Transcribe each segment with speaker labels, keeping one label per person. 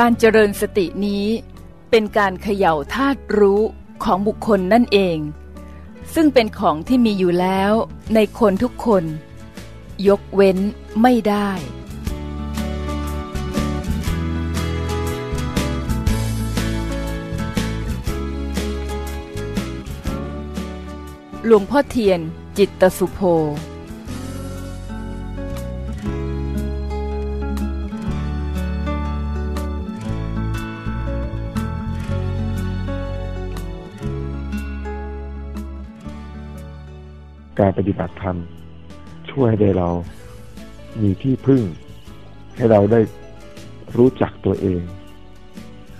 Speaker 1: การเจริญสตินี้เป็นการเขย่าธาตุรู้ของบุคคลนั่นเอง ซึ่งเป็นของที่มีอยู่แล้วในคนทุกคน ยกเว้นไม่ได้ หลวงพ่อเทียนจิตตสุโภ
Speaker 2: การปฏิบัติธรรมช่วยให้เรามีที่พึ่ง ให้เราได้รู้จักตัวเอง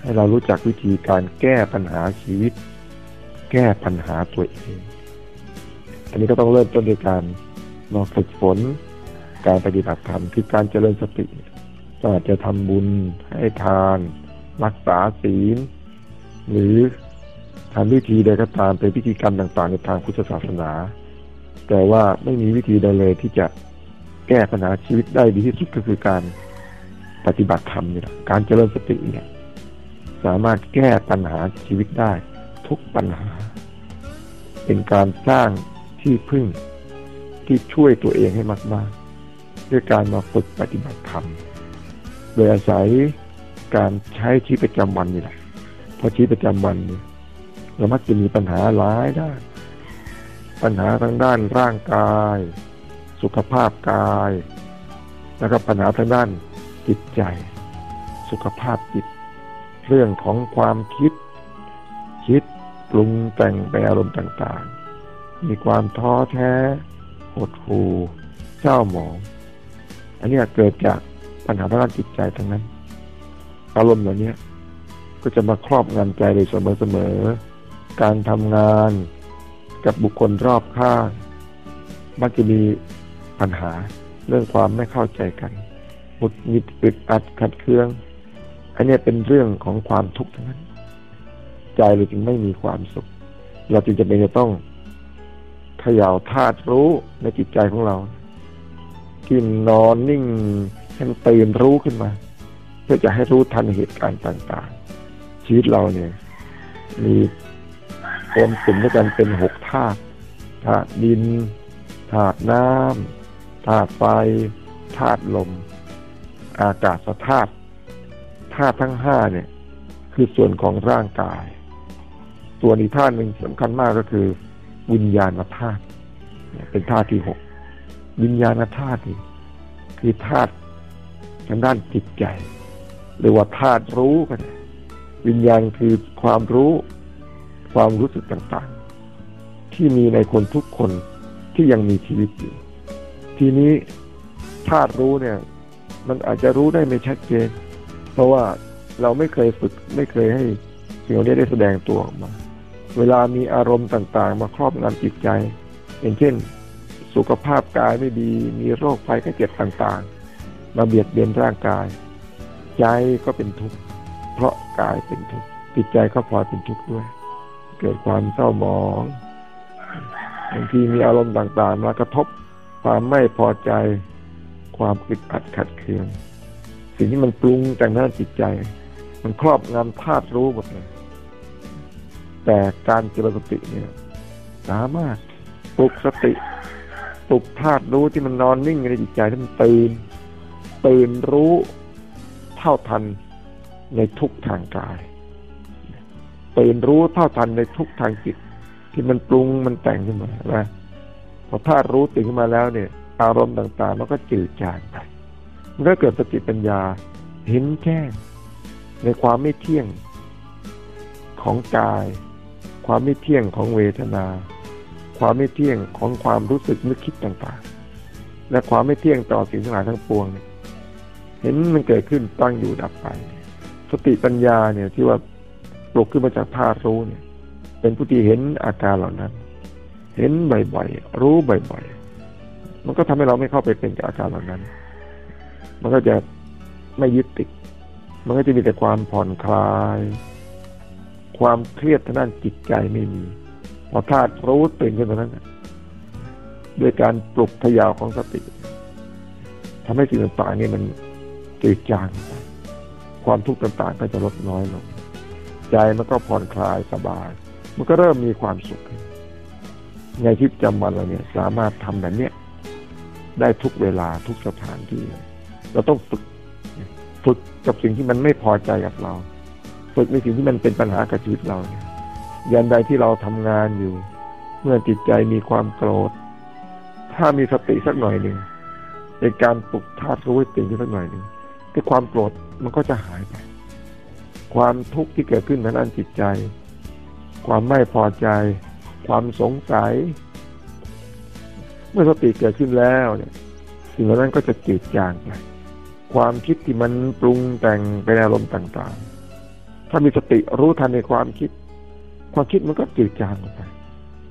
Speaker 2: ให้เรารู้จักวิธีการแก้ปัญหาชีวิต แก้ปัญหาตัวเอง อันนี้ก็ต้องเริ่มต้นด้วยการมาฝึกฝน การปฏิบัติธรรมคือการเจริญสติก็อาจจะทำบุญให้ทาน รักษาศีล หรือทำวิธีใดก็ตามเป็นพิธีกรรมต่างๆ ในทางพุทธศาสนา แต่ว่าไม่มีวิธีใดเลยที่จะแก้ปัญหาชีวิตได้ดีที่สุดก็คือการปฏิบัติธรรมนี่แหละการเจริญสติเนี่ย สามารถแก้ปัญหาชีวิตได้ทุกปัญหา เป็นการสร้างที่พึ่งที่ช่วยตัวเองให้มาก ๆ ด้วยการมาฝึกปฏิบัติธรรมโดยอาศัยการใช้ชีวิตประจำวันนี่แหละเพราะชีวิตประจำวันเนี่ยเรามักจะมีปัญหาหลายด้าน ปัญหาทางด้านร่างกาย สุขภาพกาย แล้วก็ปัญหาทางด้านจิตใจ สุขภาพจิต เรื่องของความคิด คิดปรุงแต่งไปอารมณ์ต่างๆ มีความท้อแท้ หดหู่เศร้าหมอง อันนี้เกิดจากปัญหาทางด้านจิตใจทั้งนั้น อารมณ์เหล่านี้ก็จะมาครอบงำใจเลยเสมอๆการทำงาน กับบุคคลรอบข้าง มักจะมีปัญหาเรื่องความไม่เข้าใจกันหุดหงิดอึดอัดขัดเคือง อันนี้เป็นเรื่องของความทุกข์ทั้งนั้น ใจเราจึงไม่มีความสุข เราจึงจะเป็นจะต้องเขย่าธาตุรู้ในจิตใจของเรากินนอนนิ่งให้มันตื่นรู้ขึ้นมา เพื่อจะให้รู้ทันเหตุการณ์ต่าง ๆ ชีวิตเราเนี่ย มี รวมกลุ่มด้วยกันเป็นหกธาตุธาตุดินธาตุน้ำธาตุไฟธาตุลม อากาศธาตุธาตุทั้งห้าเนี่ย คือส่วนของร่างกายตัวอีกธาตุหนึ่งสำคัญมากก็คือ วิญญาณธาตุเป็นธาตุที่หกวิญญาณธาตุนี่คือธาตุทางด้านจิตใจ หรือว่าธาตุรู้กัน วิญญาณคือความรู้ ความรู้สึกต่างๆ ที่มีในคนทุกคนที่ยังมีชีวิตอยู่ ทีนี้ธาตุรู้เนี่ย มันอาจจะรู้ได้ไม่ชัดเจน เพราะว่าเราไม่เคยฝึกไม่เคยให้สิ่งนี้ได้แสดงตัวออกมา เวลามีอารมณ์ต่างๆ มาครอบงำจิตใจ อย่างเช่น สุขภาพกายไม่ดี มีโรคภัยไข้เจ็บต่างๆ มาเบียดเบียนร่างกาย ใจก็เป็นทุกข์เพราะกายเป็นทุกข์จิตใจก็พลอยเป็นทุกข์ด้วย กิดความเศร้าหมองบางทีมีอารมณ์ต่างๆมากระทบความไม่พอใจ ความอึดอัดขัดเคือง สิ่งที่มันปรุงแต่งหน้าจิตใจ มันครอบงำธาตุรู้หมดเลยแต่การเจริญสติเนี่ยสามารถปลุกสติปลุกธาตุรู้ที่มันนอนนิ่งในจิตใจที่มันตื่นตื่นรู้เท่าทันในทุกทางกาย ตื่นรู้เท่าทันในทุกทางจิต ที่มันปรุงมันแต่งขึ้นมานะพอธาตุรู้ตื่นขึ้นมาแล้วเนี่ย อารมณ์ต่างๆมันก็จืดจางไปมันก็เกิดสติปัญญาเห็นแจ้งในความไม่เที่ยงของกาย ความไม่เที่ยงของเวทนา ความไม่เที่ยงของความรู้สึกนึกคิดต่างๆ และความไม่เที่ยงต่อสิ่งทั้งหลายทั้งปวงเนี่ยเห็นมันเกิดขึ้นตั้งอยู่ดับไป สติปัญญาเนี่ยที่ว่า ปลุกขึ้นมาจากธาตุรู้เนี่ย เป็นผู้ที่เห็นอาการเหล่านั้น เห็นบ่อยๆรู้บ่อยๆมันก็ทำให้เราไม่เข้าไปเป็นกับอาการเหล่านั้น มันก็จะไม่ยึดติด มันก็จะมีแต่ความผ่อนคลาย ความเครียดทางด้านจิตใจไม่มี พอธาตุรู้ตื่นขึ้นมานั้นด้วยการปลุกทยาวของสติทำให้สิ่งต่างๆนี่มันจืดจางไปความทุกข์ต่างๆก็จะลดน้อยลง ใจมันก็ผ่อนคลายสบาย มันก็เริ่มมีความสุข ในชีวิตประจำวันเราเนี่ย สามารถทำแบบเนี้ยได้ทุกเวลาทุกสถานที่ เราต้องฝึกฝึกกับสิ่งที่มันไม่พอใจกับเรา ฝึกในสิ่งที่มันเป็นปัญหากับชีวิตเราเนี่ยยันใดที่เราทำงานอยู่ เมื่อจิตใจมีความโกรธ ถ้ามีสติสักหน่อยหนึ่งในการปลุกธาตุรู้ให้ตื่นขึ้นสักหน่อยหนึ่งที่ความโกรธมันก็จะหายไป ความทุกข์ที่เกิดขึ้นในด้านจิตใจ ความไม่พอใจ ความสงสัย เมื่อสติเกิดขึ้นแล้วเนี่ยสิ่งเหล่านั้นก็จะจืดจางไปความคิดที่มันปรุงแต่งไปอารมณ์ต่างๆ ถ้ามีสติรู้ทันในความคิด ความคิดมันก็จืดจางลงไป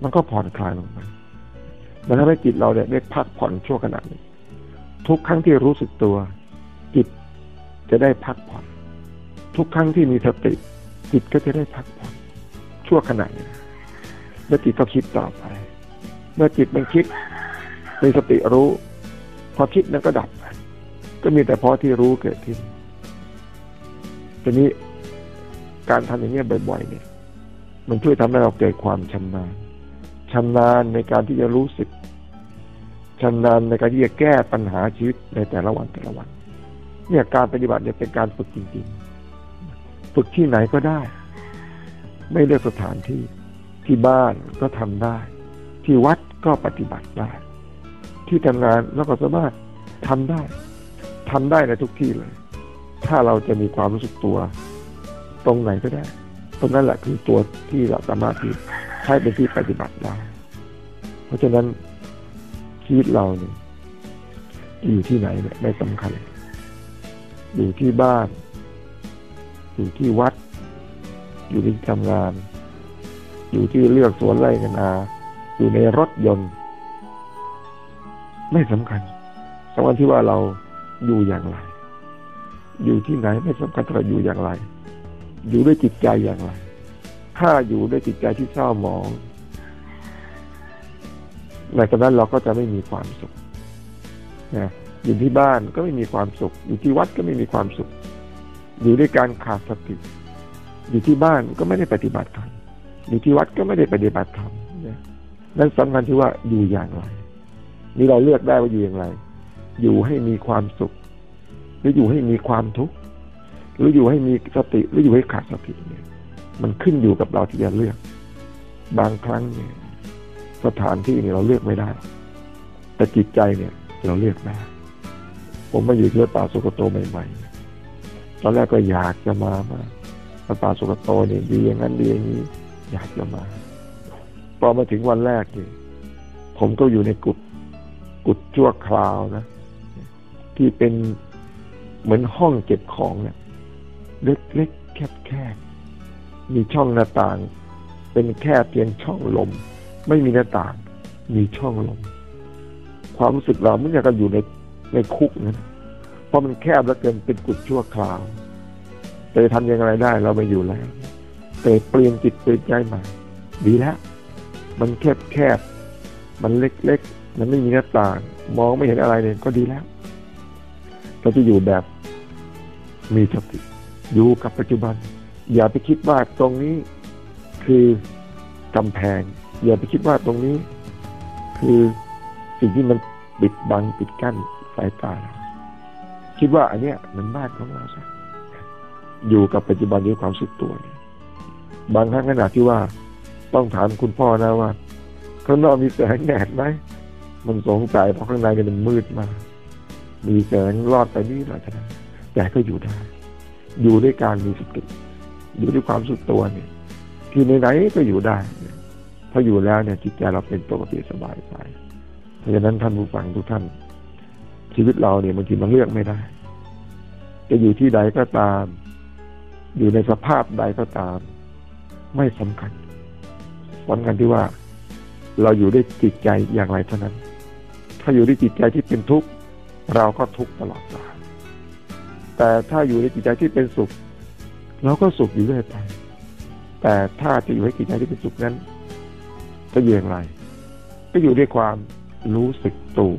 Speaker 2: มันก็ผ่อนคลายลงไป มันทำให้จิตเราเนี่ยได้พักผ่อนชั่วขณะทุกครั้งที่รู้สึกตัว จิตจะได้พักผ่อน ทุกครั้งที่มีสติจิตก็จะได้พักผ่อนชั่วขณะนี้แล้วจิตก็คิดต่อไป เมื่อจิตมันคิดมีสติรู้ พอคิดนั้นก็ดับไปก็มีแต่พอที่รู้เกิดขึ้นทีนี้การทำอย่างนี้บ่อย ๆ เนี่ย มันช่วยทำให้เราเกิดความชำนาญชำนาญในการที่จะรู้สึกชำนาญในการที่จะแก้ปัญหาชีวิตในแต่ละวันแต่ละวัน เนี่ยการปฏิบัติเนี่ยเป็นการฝึกจริง ๆ ฝึกที่ไหนก็ได้ ไม่เลือกสถานที่ที่บ้านก็ทำได้ ที่วัดก็ปฏิบัติได้ ที่ทำงานแล้วก็สามารถทำได้ทำได้ในทุกที่เลย ถ้าเราจะมีความรู้สึกตัว ตรงไหนก็ได้ตรงนั้นแหละคือตัวที่เราสามารถที่ใช้เป็นที่ปฏิบัติได้ เพราะฉะนั้นชีวิตเราเนี่ยอยู่ที่ไหนเนี่ยไม่สำคัญ อยู่ที่บ้าน อยู่ที่วัด อยู่ที่ทำงาน อยู่ที่เลือกสวนไร่กันนาอยู่ในรถยนต์ ไม่สำคัญสำคัญที่ว่าเราอยู่อย่างไร อยู่ที่ไหนไม่สำคัญเราอยู่อย่างไร อยู่ด้วยจิตใจอย่างไร ถ้าอยู่ด้วยจิตใจที่เศร้าหมองในตอนนั้นเราก็จะไม่มีความสุขนะอยู่ที่บ้านก็ไม่มีความสุข อยู่ที่วัดก็ไม่มีความสุข อยู่ด้วยการขาดสติ อยู่ที่บ้านก็ไม่ได้ปฏิบัติธรรมอยู่ที่วัดก็ไม่ได้ปฏิบัติธรรมนั่นสำคัญที่ว่าอยู่อย่างไร นี่เราเลือกได้ว่าอยู่อย่างไร อยู่ให้มีความสุข หรืออยู่ให้มีความทุกข์หรืออยู่ให้มีสติหรืออยู่ให้ขาดสติเนี่ย มันขึ้นอยู่กับเราที่จะเลือก บางครั้งเนี่ย สถานที่เนี่ยเราเลือกไม่ได้ แต่จิตใจเนี่ย เราเลือกได้ผมมาอยู่ที่ป่าสุกโตใหม่ ๆ ตอนแรกก็อยากจะมามาป่าสุกโตเนี่ยดีอย่างนั้นดีอย่างนี้อยากจะมาพอมาถึงวันแรกเนี่ยผมก็อยู่ในกุฏกุฏชั่วคราวนะ ที่เป็นเหมือนห้องเก็บของเนี่ยเล็กๆแคบๆมีช่องหน้าต่าง เป็นแค่เพียงช่องลม ไม่มีหน้าต่าง มีช่องลม ความรู้สึกเราไม่อยากจะอยู่ในในคุกนะเพ ราะมันแคบแล้วเกินเป็นกุดชั่วคราวแต่ทำยังไงได้เราไม่อยู่แล้วแต่เปลี่ยนจิตเปลี่ยนใจใหม่ดีแล้วมันแคบแคบมันเล็กๆ มันไม่มีหน้าต่าง มองไม่เห็นอะไรเลยก็ดีแล้ว เราจะอยู่แบบมีสติอยู่กับปัจจุบัน อย่าไปคิดว่าตรงนี้คือกำแพง อย่าไปคิดว่าตรงนี้ คือสิ่งที่มันปิดบังปิดกั้นสายตาเรา คิดว่าอันเนี้ยมันบ้านของเราซะอยู่กับปัจจุบันด้วยความสุดตัวนี่บางครั้งขนาดที่ว่าต้องถามคุณพ่อนะว่าข้างนอกมีแสงแดดไหมมันสงสัยเพราะข้างในมันมืดมากมีแสงรอดไปนี่หน่อยเท่านั้นแต่ก็อยู่ได้ อยู่ด้วยการมีสติ อยู่ด้วยความสุดตัวเนี่ยที่ไหนๆก็อยู่ได้ถ้าอยู่แล้วเนี่ยจิตใจเราเป็นปกติสบายใจเพราะฉะนั้นท่านผู้ฟังทุกท่าน ชีวิตเราเนี่ยบางทีมันเลือกไม่ได้ จะอยู่ที่ใดก็ตาม อยู่ในสภาพใดก็ตาม ไม่สำคัญสำคัญที่ว่า เราอยู่ด้วยจิตใจอย่างไรเท่านั้น ถ้าอยู่ด้วยจิตใจที่เป็นทุกข์เราก็ทุกข์ตลอดกาลแต่ถ้าอยู่ในจิตใจที่เป็นสุข เราก็สุขอยู่เรื่อยไป แต่ถ้าจะอยู่ให้จิตใจที่เป็นสุขนั้น จะอยู่อย่างไร ก็อยู่ด้วยความรู้สึกตัว